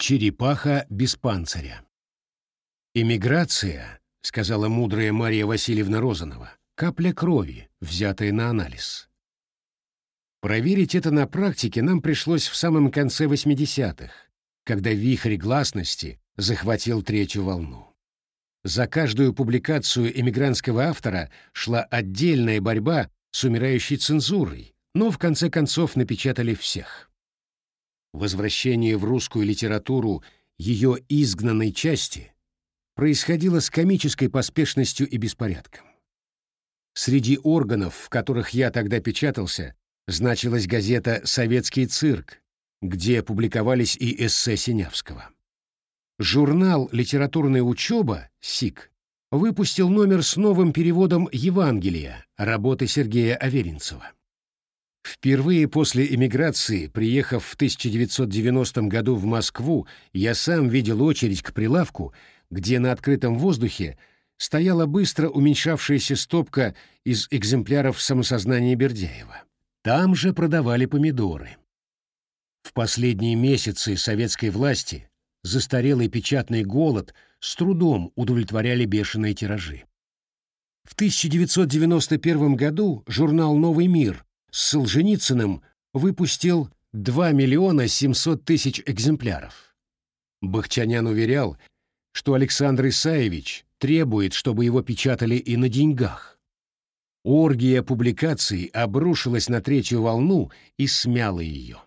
Черепаха без панциря. «Эмиграция», — сказала мудрая Мария Васильевна Розанова, — «капля крови, взятая на анализ». Проверить это на практике нам пришлось в самом конце 80-х, когда вихрь гласности захватил третью волну. За каждую публикацию эмигрантского автора шла отдельная борьба с умирающей цензурой, но в конце концов напечатали всех. Возвращение в русскую литературу ее изгнанной части происходило с комической поспешностью и беспорядком. Среди органов, в которых я тогда печатался, значилась газета «Советский цирк», где публиковались и эссе Синявского. Журнал «Литературная учеба» СИК выпустил номер с новым переводом Евангелия работы Сергея Аверинцева. Впервые после эмиграции, приехав в 1990 году в Москву, я сам видел очередь к прилавку, где на открытом воздухе стояла быстро уменьшавшаяся стопка из экземпляров самосознания Бердяева. Там же продавали помидоры. В последние месяцы советской власти застарелый печатный голод с трудом удовлетворяли бешеные тиражи. В 1991 году журнал «Новый мир» с Солженицыным выпустил 2 миллиона 700 тысяч экземпляров. Бахчанян уверял, что Александр Исаевич требует, чтобы его печатали и на деньгах. Оргия публикаций обрушилась на третью волну и смяла ее.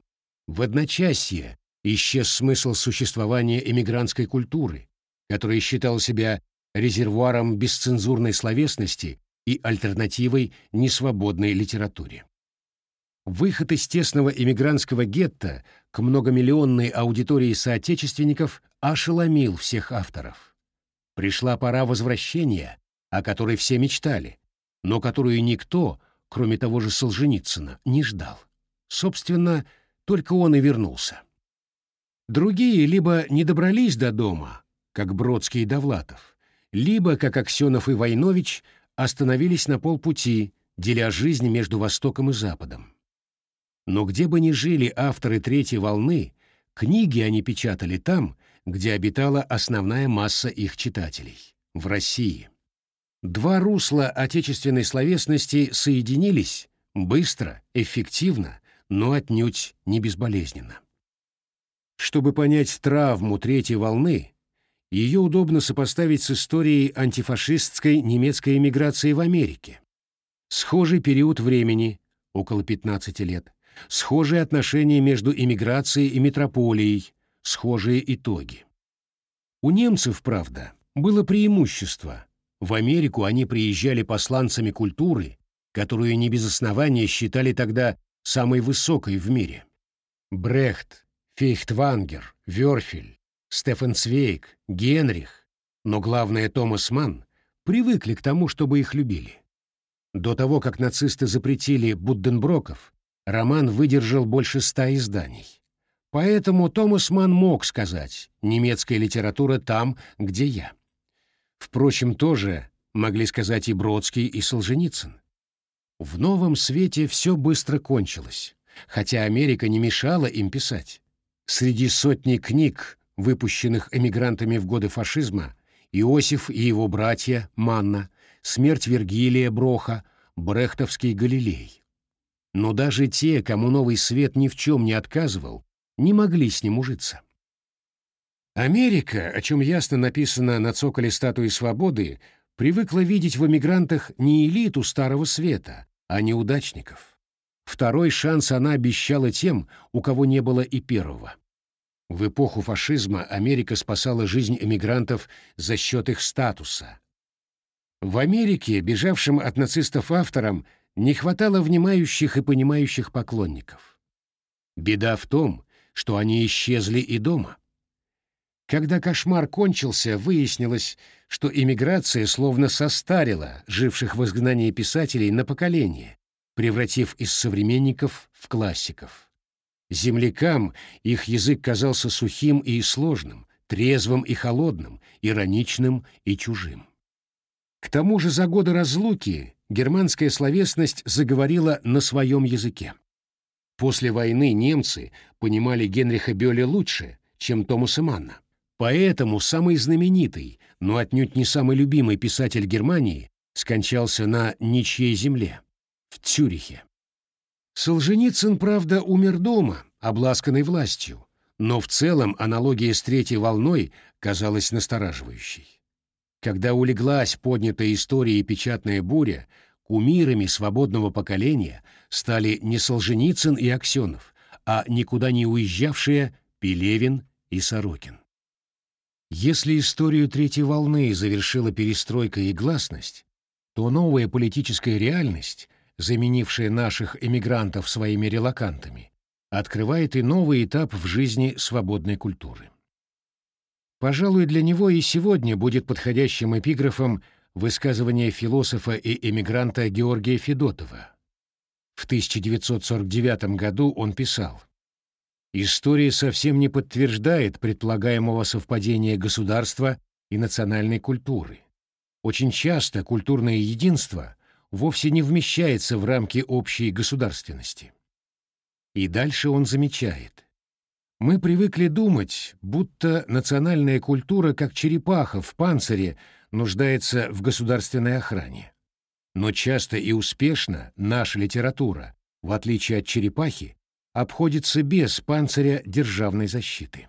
В одночасье исчез смысл существования эмигрантской культуры, которая считала себя резервуаром бесцензурной словесности и альтернативой несвободной литературе. Выход из тесного эмигрантского гетто к многомиллионной аудитории соотечественников ошеломил всех авторов. Пришла пора возвращения, о которой все мечтали, но которую никто, кроме того же Солженицына, не ждал. Собственно, только он и вернулся. Другие либо не добрались до дома, как Бродский и Довлатов, либо, как Аксенов и Войнович, остановились на полпути, деля жизнь между Востоком и Западом. Но где бы ни жили авторы третьей волны, книги они печатали там, где обитала основная масса их читателей — в России. Два русла отечественной словесности соединились быстро, эффективно, но отнюдь не безболезненно. Чтобы понять травму третьей волны, ее удобно сопоставить с историей антифашистской немецкой эмиграции в Америке. Схожий период времени, около 15 лет, Схожие отношения между иммиграцией и метрополией, схожие итоги. У немцев, правда, было преимущество. В Америку они приезжали посланцами культуры, которую не без основания считали тогда самой высокой в мире. Брехт, Фейхтвангер, Вёрфель, Стефан Цвейк, Генрих, но главное Томас Манн привыкли к тому, чтобы их любили. До того, как нацисты запретили Будденброков, роман выдержал больше ста изданий. Поэтому Томас Ман мог сказать «немецкая литература там, где я». Впрочем, тоже могли сказать и Бродский, и Солженицын. В новом свете все быстро кончилось, хотя Америка не мешала им писать. Среди сотни книг, выпущенных эмигрантами в годы фашизма, Иосиф и его братья, Манна, смерть Вергилия Броха, Брехтовский Галилей. Но даже те, кому новый свет ни в чем не отказывал, не могли с ним ужиться. Америка, о чем ясно написано на цоколе статуи свободы, привыкла видеть в эмигрантах не элиту Старого Света, а неудачников. Второй шанс она обещала тем, у кого не было и первого. В эпоху фашизма Америка спасала жизнь эмигрантов за счет их статуса. В Америке, бежавшим от нацистов авторам, не хватало внимающих и понимающих поклонников. Беда в том, что они исчезли и дома. Когда кошмар кончился, выяснилось, что иммиграция словно состарила живших в изгнании писателей на поколение, превратив из современников в классиков. Землякам их язык казался сухим и сложным, трезвым и холодным, ироничным и чужим. К тому же за годы разлуки германская словесность заговорила на своем языке. После войны немцы понимали Генриха Бёля лучше, чем Томаса Манна. Поэтому самый знаменитый, но отнюдь не самый любимый писатель Германии скончался на ничьей земле, в Цюрихе. Солженицын, правда, умер дома, обласканный властью, но в целом аналогия с третьей волной казалась настораживающей. Когда улеглась поднятая история и печатная буря, кумирами свободного поколения стали не Солженицын и Аксенов, а никуда не уезжавшие Пелевин и Сорокин. Если историю третьей волны завершила перестройка и гласность, то новая политическая реальность, заменившая наших эмигрантов своими релакантами, открывает и новый этап в жизни свободной культуры. Пожалуй, для него и сегодня будет подходящим эпиграфом высказывание философа и эмигранта Георгия Федотова. В 1949 году он писал «История совсем не подтверждает предполагаемого совпадения государства и национальной культуры. Очень часто культурное единство вовсе не вмещается в рамки общей государственности. И дальше он замечает. Мы привыкли думать, будто национальная культура, как черепаха в панцире, нуждается в государственной охране. Но часто и успешно наша литература, в отличие от черепахи, обходится без панциря державной защиты.